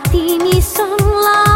hati mi sông sonlah